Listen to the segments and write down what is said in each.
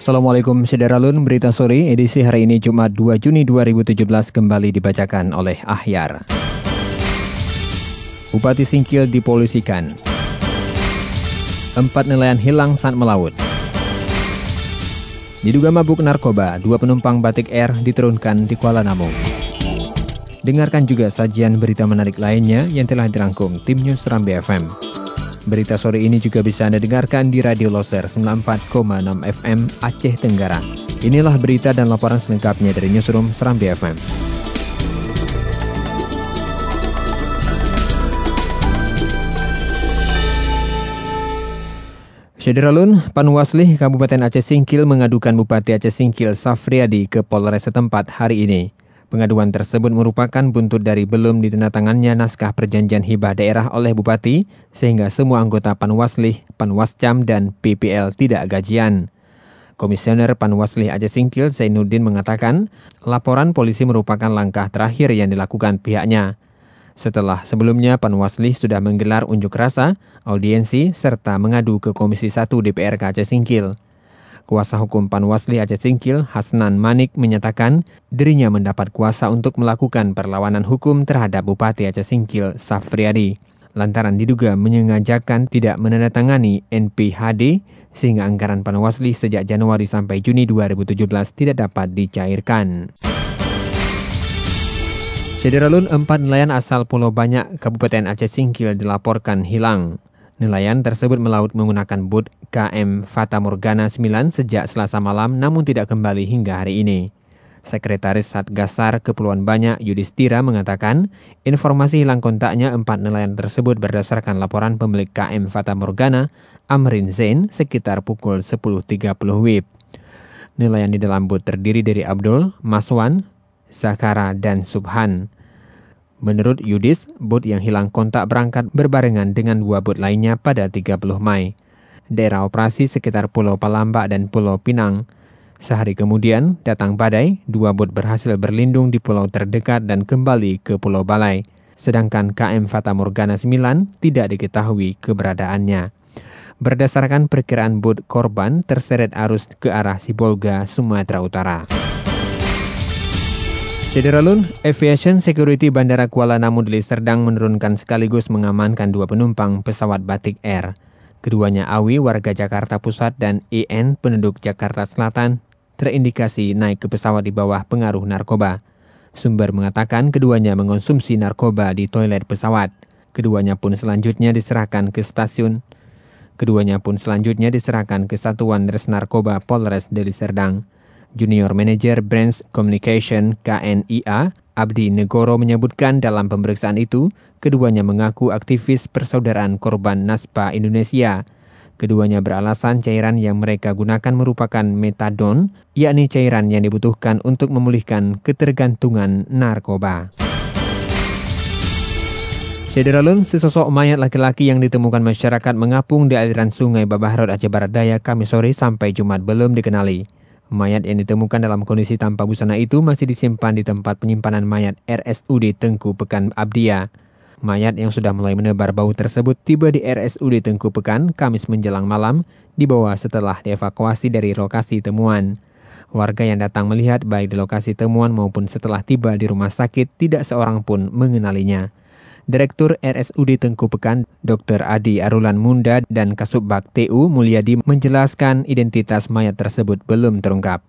Assalamualaikum Sederalun, berita sore edisi hari ini Jumat 2 Juni 2017 kembali dibacakan oleh Ahyar. Bupati Singkil dipolisikan. Empat nelayan hilang saat melaut. Diduga mabuk narkoba, dua penumpang batik air diturunkan di Kuala Namu. Dengarkan juga sajian berita menarik lainnya yang telah dirangkum tim News Rambi FM. Berita sore ini juga bisa Anda dengarkan di Radio Loser 94,6 FM Aceh Tenggara. Inilah berita dan laporan selengkapnya dari Newsroom Serambi FM. Syederalun, Panwasli Kabupaten Aceh Singkil mengadukan Bupati Aceh Singkil Safriadi ke Polres setempat hari ini. Pengaduan tersebut merupakan buntut dari belum ditandatangannya naskah perjanjian hibah daerah oleh Bupati, sehingga semua anggota Panwaslih, Panwascam, dan PPL tidak gajian. Komisioner Panwaslih Aceh Singkil Zainuddin mengatakan, laporan polisi merupakan langkah terakhir yang dilakukan pihaknya. Setelah sebelumnya Panwaslih sudah menggelar unjuk rasa, audiensi, serta mengadu ke Komisi 1 DPRK Aceh Singkil. Kuasa hukum Panwasli Aceh Singkil, Hasnan Manik, menyatakan dirinya mendapat kuasa untuk melakukan perlawanan hukum terhadap Bupati Aceh Singkil, Safriadi. Lantaran diduga menyengajakan tidak menandatangani NPHD sehingga anggaran Panwasli sejak Januari sampai Juni 2017 tidak dapat dicairkan. Sederalun empat nelayan asal Pulau Banyak, Kabupaten Aceh Singkil dilaporkan hilang. Nelayan tersebut melaut menggunakan bot KM Fata Morgana 9 sejak selasa malam namun tidak kembali hingga hari ini. Sekretaris Satgasar Kepulauan Banyak Yudhistira mengatakan informasi hilang kontaknya empat nelayan tersebut berdasarkan laporan pemilik KM Fata Morgana Amrin Zain sekitar pukul 10.30 WIB. Nelayan di dalam bot terdiri dari Abdul, Maswan, Zakara, dan Subhan. Menurut Yudis, bot yang hilang kontak berangkat berbarengan dengan dua bot lainnya pada 30 Mei. Daerah operasi sekitar Pulau Palambak dan Pulau Pinang. Sehari kemudian, datang badai, dua bot berhasil berlindung di pulau terdekat dan kembali ke Pulau Balai. Sedangkan KM Fata Morgana 9 tidak diketahui keberadaannya. Berdasarkan perkiraan bot korban terseret arus ke arah Sibolga, Sumatera Utara. Sederalun, Aviation Security Bandara Kuala Namu Deli Serdang menurunkan sekaligus mengamankan dua penumpang pesawat Batik Air. Keduanya Awi, warga Jakarta Pusat, dan IN, penduduk Jakarta Selatan, terindikasi naik ke pesawat di bawah pengaruh narkoba. Sumber mengatakan keduanya mengonsumsi narkoba di toilet pesawat. Keduanya pun selanjutnya diserahkan ke stasiun. Keduanya pun selanjutnya diserahkan ke Satuan Res Narkoba Polres Deli Serdang. Junior Manager Brands Communication KNIA, Abdi Negoro menyebutkan dalam pemeriksaan itu, keduanya mengaku aktivis persaudaraan korban Naspa Indonesia. Keduanya beralasan cairan yang mereka gunakan merupakan metadon, yakni cairan yang dibutuhkan untuk memulihkan ketergantungan narkoba. Sederalun, sesosok mayat laki-laki yang ditemukan masyarakat mengapung di aliran sungai Babahrod Aceh Barat Daya Kamis sore sampai Jumat belum dikenali. Mayat yang ditemukan dalam kondisi tanpa busana itu masih disimpan di tempat penyimpanan mayat RSUD Tengku Pekan Abdia. Mayat yang sudah mulai menebar bau tersebut tiba di RSUD Tengku Pekan Kamis menjelang malam dibawa setelah dievakuasi dari lokasi temuan. Warga yang datang melihat baik di lokasi temuan maupun setelah tiba di rumah sakit tidak seorang pun mengenalinya. Direktur RSUD Tengku Pekan, Dr. Adi Arulan Munda dan Kasubbak TU Mulyadi menjelaskan identitas mayat tersebut belum terungkap.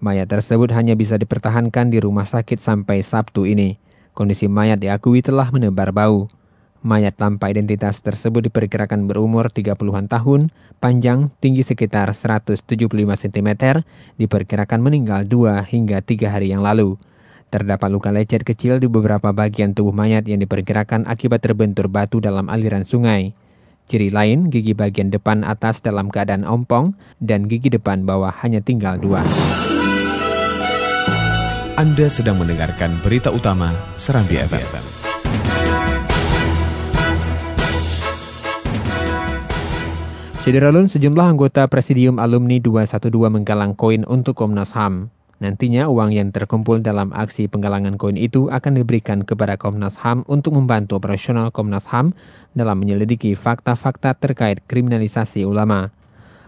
Mayat tersebut hanya bisa dipertahankan di rumah sakit sampai Sabtu ini. Kondisi mayat diakui telah menebar bau. Mayat tanpa identitas tersebut diperkirakan berumur 30-an tahun, panjang, tinggi sekitar 175 cm, diperkirakan meninggal 2 hingga 3 hari yang lalu. Terdapat luka lecet kecil di beberapa bagian tubuh mayat yang diperkirakan akibat terbentur batu dalam aliran sungai. Ciri lain, gigi bagian depan atas dalam keadaan ompong dan gigi depan bawah hanya tinggal dua. Anda sedang mendengarkan berita utama Serambi, FM. Sederalun sejumlah anggota Presidium Alumni 212 menggalang koin untuk Komnas HAM. Nantinya uang yang terkumpul dalam aksi penggalangan koin itu akan diberikan kepada Komnas HAM untuk membantu operasional Komnas HAM dalam menyelidiki fakta-fakta terkait kriminalisasi ulama.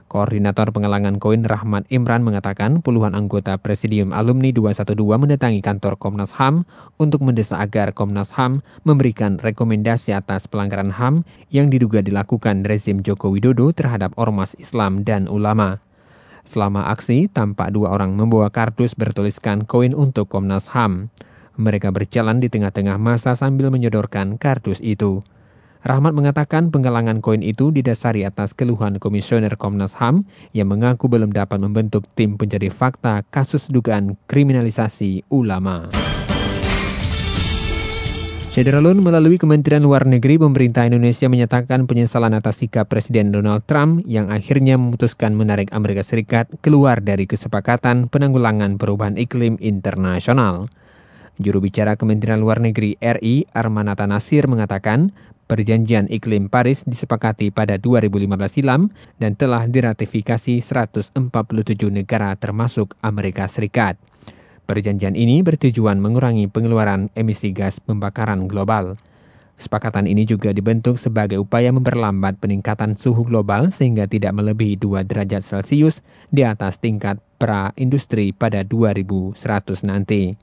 Koordinator penggalangan koin Rahmat Imran mengatakan puluhan anggota Presidium Alumni 212 mendatangi kantor Komnas HAM untuk mendesak agar Komnas HAM memberikan rekomendasi atas pelanggaran HAM yang diduga dilakukan rezim Joko Widodo terhadap ormas Islam dan ulama. Selama aksi, tampak dua orang membawa kardus bertuliskan koin untuk Komnas HAM. Mereka berjalan di tengah-tengah masa sambil menyodorkan kardus itu. Rahmat mengatakan penggalangan koin itu didasari atas keluhan Komisioner Komnas HAM yang mengaku belum dapat membentuk tim pencari fakta kasus dugaan kriminalisasi ulama. Federalun melalui Kementerian Luar Negeri pemerintah Indonesia menyatakan penyesalan atas sikap Presiden Donald Trump yang akhirnya memutuskan menarik Amerika Serikat keluar dari kesepakatan penanggulangan perubahan iklim internasional. Juru bicara Kementerian Luar Negeri RI Armanata Nasir mengatakan perjanjian iklim Paris disepakati pada 2015 silam dan telah diratifikasi 147 negara termasuk Amerika Serikat. Perjanjian ini bertujuan mengurangi pengeluaran emisi gas pembakaran global. Kesepakatan ini juga dibentuk sebagai upaya memperlambat peningkatan suhu global sehingga tidak melebihi 2 derajat Celcius di atas tingkat pra-industri pada 2100 nanti.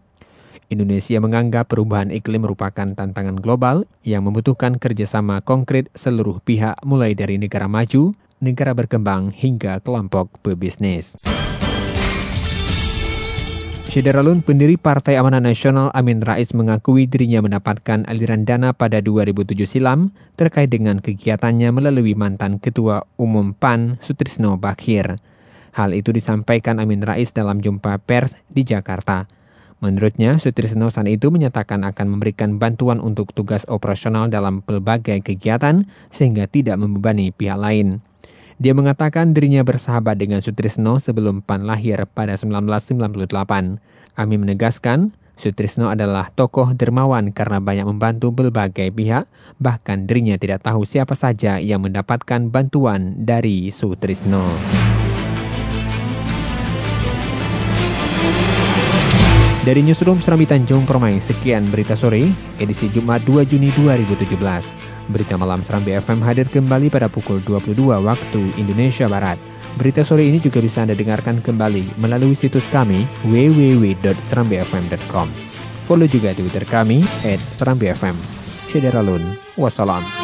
Indonesia menganggap perubahan iklim merupakan tantangan global yang membutuhkan kerjasama konkret seluruh pihak mulai dari negara maju, negara berkembang, hingga kelompok pebisnis. Syederalun pendiri Partai Amanah Nasional Amin Rais mengakui dirinya mendapatkan aliran dana pada 2007 silam terkait dengan kegiatannya melalui mantan Ketua Umum PAN Sutrisno Bakhir. Hal itu disampaikan Amin Rais dalam jumpa pers di Jakarta. Menurutnya, Sutrisno saat itu menyatakan akan memberikan bantuan untuk tugas operasional dalam berbagai kegiatan sehingga tidak membebani pihak lain. Dia mengatakan dirinya bersahabat dengan Sutrisno sebelum PAN lahir pada 1998. Ami menegaskan, Sutrisno adalah tokoh dermawan karena banyak membantu berbagai pihak, bahkan dirinya tidak tahu siapa saja yang mendapatkan bantuan dari Sutrisno. Dari Newsroom Serambi Tanjung Permai, sekian berita sore, edisi Jumat 2 Juni 2017. Berita malam Serambi FM hadir kembali pada pukul 22 waktu Indonesia Barat. Berita sore ini juga bisa Anda dengarkan kembali melalui situs kami www.serambifm.com. Follow juga Twitter kami at Serambi FM. Wassalam.